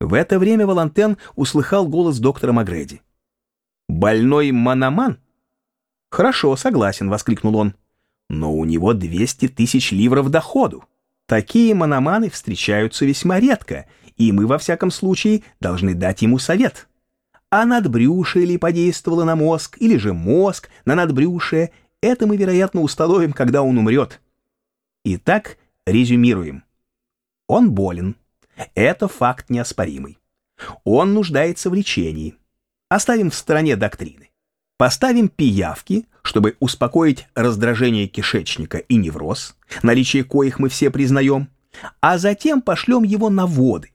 В это время Валантен услыхал голос доктора Магреди. «Больной Мономан?» «Хорошо, согласен», — воскликнул он. «Но у него 200 тысяч ливров доходу. Такие мономаны встречаются весьма редко, и мы, во всяком случае, должны дать ему совет. А надбрюшие ли подействовало на мозг, или же мозг на надбрюшие, это мы, вероятно, установим, когда он умрет. Итак, резюмируем. Он болен. Это факт неоспоримый. Он нуждается в лечении. Оставим в стороне доктрины. Поставим пиявки, чтобы успокоить раздражение кишечника и невроз, наличие коих мы все признаем, а затем пошлем его на воды.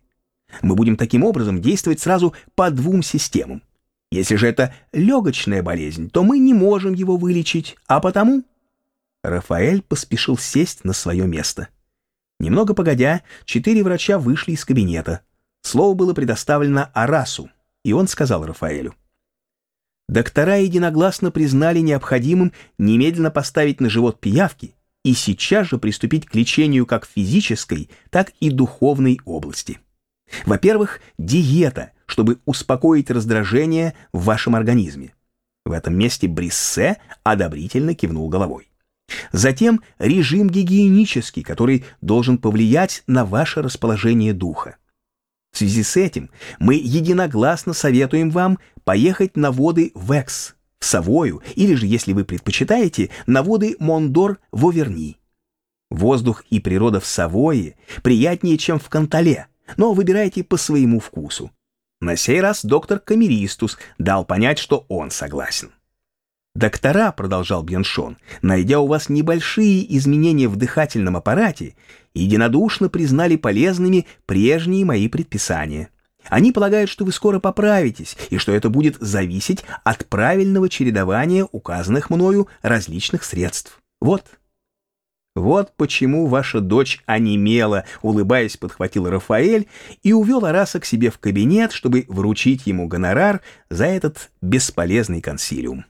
Мы будем таким образом действовать сразу по двум системам. Если же это легочная болезнь, то мы не можем его вылечить, а потому... Рафаэль поспешил сесть на свое место. Немного погодя, четыре врача вышли из кабинета. Слово было предоставлено Арасу, и он сказал Рафаэлю. Доктора единогласно признали необходимым немедленно поставить на живот пиявки и сейчас же приступить к лечению как физической, так и духовной области. Во-первых, диета, чтобы успокоить раздражение в вашем организме. В этом месте Бриссе одобрительно кивнул головой. Затем режим гигиенический, который должен повлиять на ваше расположение духа. В связи с этим мы единогласно советуем вам поехать на воды Векс, в Савою, или же, если вы предпочитаете, на воды Мондор в Оверни. Воздух и природа в Савое приятнее, чем в Кантале, но выбирайте по своему вкусу. На сей раз доктор Камеристус дал понять, что он согласен. «Доктора», — продолжал Бьеншон, «найдя у вас небольшие изменения в дыхательном аппарате, единодушно признали полезными прежние мои предписания. Они полагают, что вы скоро поправитесь, и что это будет зависеть от правильного чередования указанных мною различных средств. Вот». «Вот почему ваша дочь онемела», — улыбаясь, подхватил Рафаэль и увел Араса к себе в кабинет, чтобы вручить ему гонорар за этот бесполезный консилиум.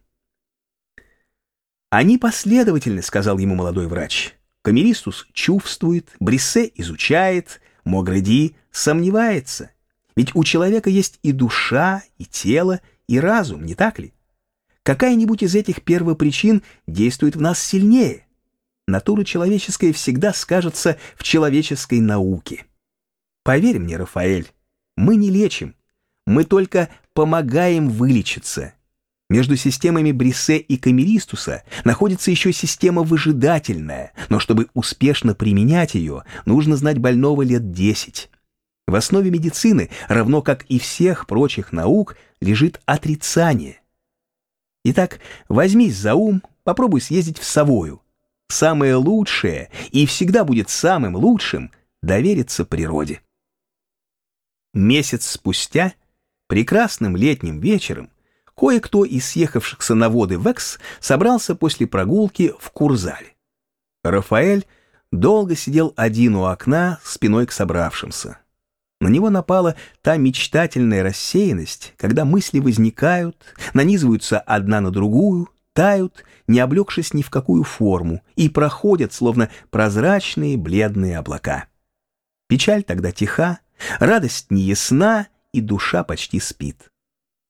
«Они последовательны», — сказал ему молодой врач. Камеристус чувствует, Бриссе изучает, Могреди сомневается. Ведь у человека есть и душа, и тело, и разум, не так ли? Какая-нибудь из этих первопричин действует в нас сильнее. Натура человеческая всегда скажется в человеческой науке. Поверь мне, Рафаэль, мы не лечим, мы только помогаем вылечиться, между системами Бриссе и Камеристуса находится еще система выжидательная, но чтобы успешно применять ее, нужно знать больного лет 10. В основе медицины, равно как и всех прочих наук, лежит отрицание. Итак, возьмись за ум, попробуй съездить в Савою. Самое лучшее, и всегда будет самым лучшим, довериться природе. Месяц спустя, прекрасным летним вечером, Кое-кто из съехавшихся на воды Векс собрался после прогулки в Курзале. Рафаэль долго сидел один у окна спиной к собравшимся. На него напала та мечтательная рассеянность, когда мысли возникают, нанизываются одна на другую, тают, не облегшись ни в какую форму, и проходят, словно прозрачные бледные облака. Печаль тогда тиха, радость неясна, и душа почти спит.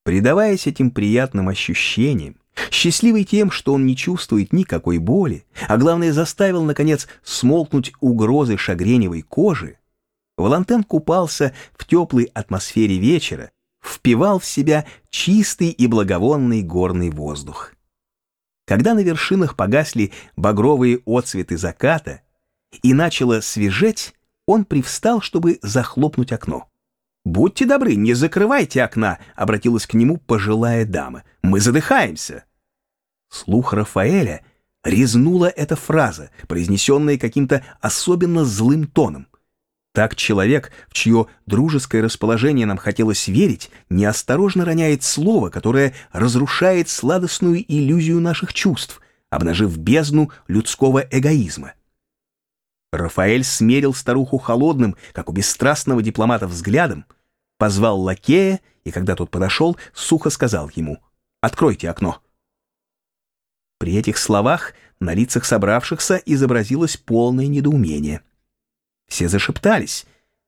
Предаваясь этим приятным ощущениям, счастливый тем, что он не чувствует никакой боли, а главное заставил, наконец, смолкнуть угрозы шагреневой кожи, Валантен купался в теплой атмосфере вечера, впивал в себя чистый и благовонный горный воздух. Когда на вершинах погасли багровые отцветы заката и начало свежеть, он привстал, чтобы захлопнуть окно. «Будьте добры, не закрывайте окна», — обратилась к нему пожилая дама. «Мы задыхаемся». Слух Рафаэля резнула эта фраза, произнесенная каким-то особенно злым тоном. Так человек, в чье дружеское расположение нам хотелось верить, неосторожно роняет слово, которое разрушает сладостную иллюзию наших чувств, обнажив бездну людского эгоизма. Рафаэль смерил старуху холодным, как у бесстрастного дипломата, взглядом, позвал лакея и, когда тот подошел, сухо сказал ему «Откройте окно». При этих словах на лицах собравшихся изобразилось полное недоумение. Все зашептались.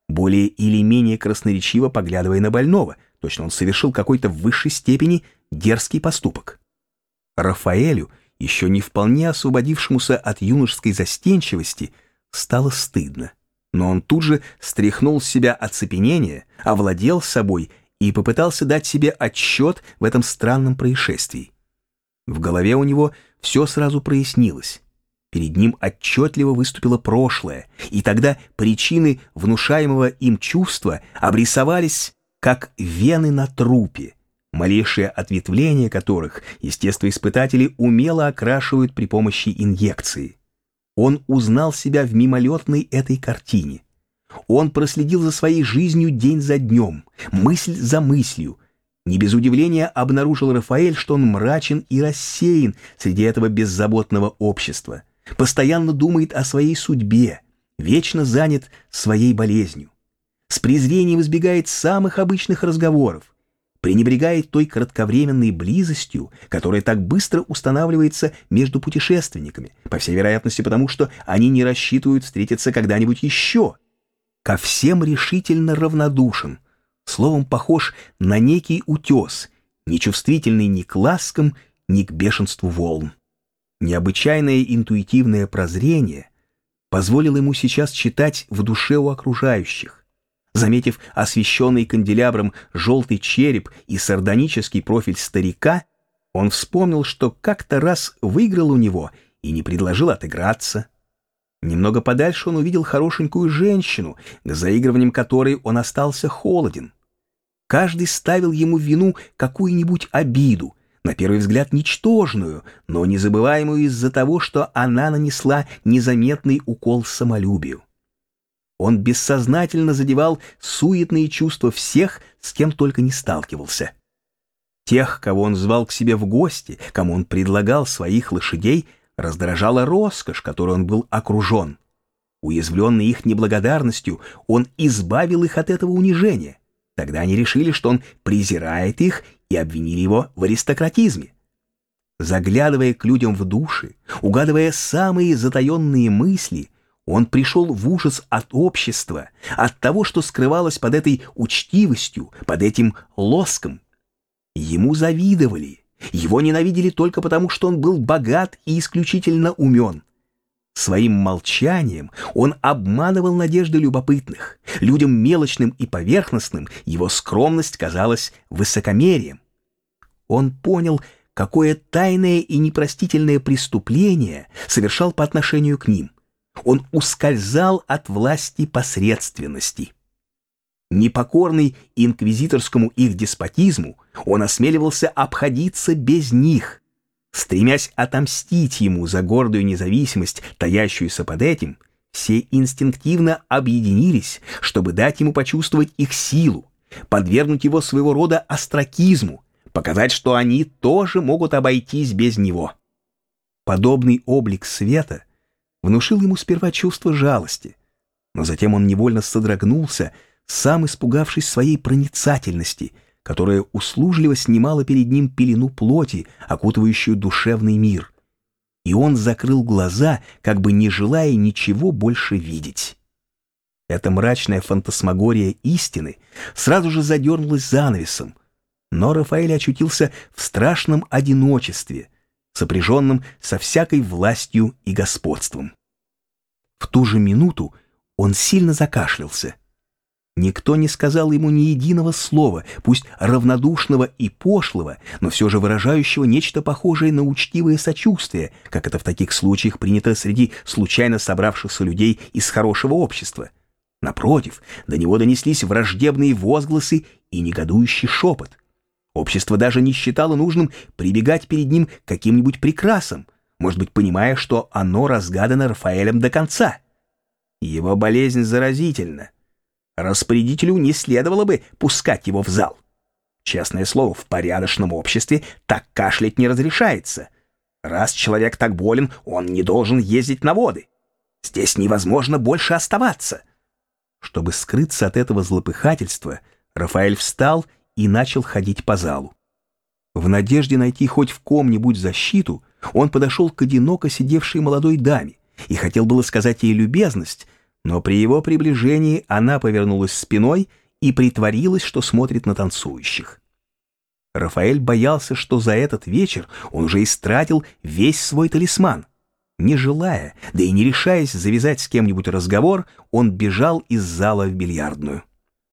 более или менее красноречиво поглядывая на больного, точно он совершил какой-то в высшей степени дерзкий поступок. Рафаэлю, еще не вполне освободившемуся от юношеской застенчивости, стало стыдно. Но он тут же стряхнул с себя оцепенение, овладел собой и попытался дать себе отчет в этом странном происшествии. В голове у него все сразу прояснилось. Перед ним отчетливо выступило прошлое, и тогда причины внушаемого им чувства обрисовались как вены на трупе, малейшее ответвление которых естествоиспытатели умело окрашивают при помощи инъекции. Он узнал себя в мимолетной этой картине. Он проследил за своей жизнью день за днем, мысль за мыслью. Не без удивления обнаружил Рафаэль, что он мрачен и рассеян среди этого беззаботного общества, постоянно думает о своей судьбе, вечно занят своей болезнью. С презрением избегает самых обычных разговоров, пренебрегает той кратковременной близостью, которая так быстро устанавливается между путешественниками, по всей вероятности потому, что они не рассчитывают встретиться когда-нибудь еще. Ко всем решительно равнодушен, словом, похож на некий утес, нечувствительный ни к ласкам, ни к бешенству волн. Необычайное интуитивное прозрение позволило ему сейчас читать в душе у окружающих, Заметив освещенный канделябром желтый череп и сардонический профиль старика, он вспомнил, что как-то раз выиграл у него и не предложил отыграться. Немного подальше он увидел хорошенькую женщину, к заигрываниям которой он остался холоден. Каждый ставил ему вину какую-нибудь обиду, на первый взгляд ничтожную, но незабываемую из-за того, что она нанесла незаметный укол самолюбию. Он бессознательно задевал суетные чувства всех, с кем только не сталкивался. Тех, кого он звал к себе в гости, кому он предлагал своих лошадей, раздражала роскошь, которой он был окружен. Уязвленный их неблагодарностью, он избавил их от этого унижения. Тогда они решили, что он презирает их и обвинили его в аристократизме. Заглядывая к людям в души, угадывая самые затаенные мысли, он пришел в ужас от общества, от того, что скрывалось под этой учтивостью, под этим лоском. Ему завидовали, его ненавидели только потому, что он был богат и исключительно умен. Своим молчанием он обманывал надежды любопытных. Людям мелочным и поверхностным его скромность казалась высокомерием. Он понял, какое тайное и непростительное преступление совершал по отношению к ним. Он ускользал от власти посредственности. Непокорный инквизиторскому их деспотизму, он осмеливался обходиться без них, стремясь отомстить ему за гордую независимость, таящуюся под этим, все инстинктивно объединились, чтобы дать ему почувствовать их силу, подвергнуть его своего рода остракизму, показать, что они тоже могут обойтись без него. Подобный облик света — внушил ему сперва чувство жалости, но затем он невольно содрогнулся, сам испугавшись своей проницательности, которая услужливо снимала перед ним пелену плоти, окутывающую душевный мир. И он закрыл глаза, как бы не желая ничего больше видеть. Эта мрачная фантасмагория истины сразу же задернулась занавесом, но Рафаэль очутился в страшном одиночестве — сопряженным со всякой властью и господством. В ту же минуту он сильно закашлялся. Никто не сказал ему ни единого слова, пусть равнодушного и пошлого, но все же выражающего нечто похожее на учтивое сочувствие, как это в таких случаях принято среди случайно собравшихся людей из хорошего общества. Напротив, до него донеслись враждебные возгласы и негодующий шепот — Общество даже не считало нужным прибегать перед ним к каким-нибудь прекрасам, может быть, понимая, что оно разгадано Рафаэлем до конца. Его болезнь заразительна. Распорядителю не следовало бы пускать его в зал. Честное слово, в порядочном обществе так кашлять не разрешается. Раз человек так болен, он не должен ездить на воды. Здесь невозможно больше оставаться. Чтобы скрыться от этого злопыхательства, Рафаэль встал и начал ходить по залу. В надежде найти хоть в ком-нибудь защиту, он подошел к одиноко сидевшей молодой даме и хотел было сказать ей любезность, Но при его приближении она повернулась спиной и притворилась, что смотрит на танцующих. Рафаэль боялся, что за этот вечер он уже истратил весь свой талисман. Не желая, да и не решаясь завязать с кем-нибудь разговор, он бежал из зала в бильярдную.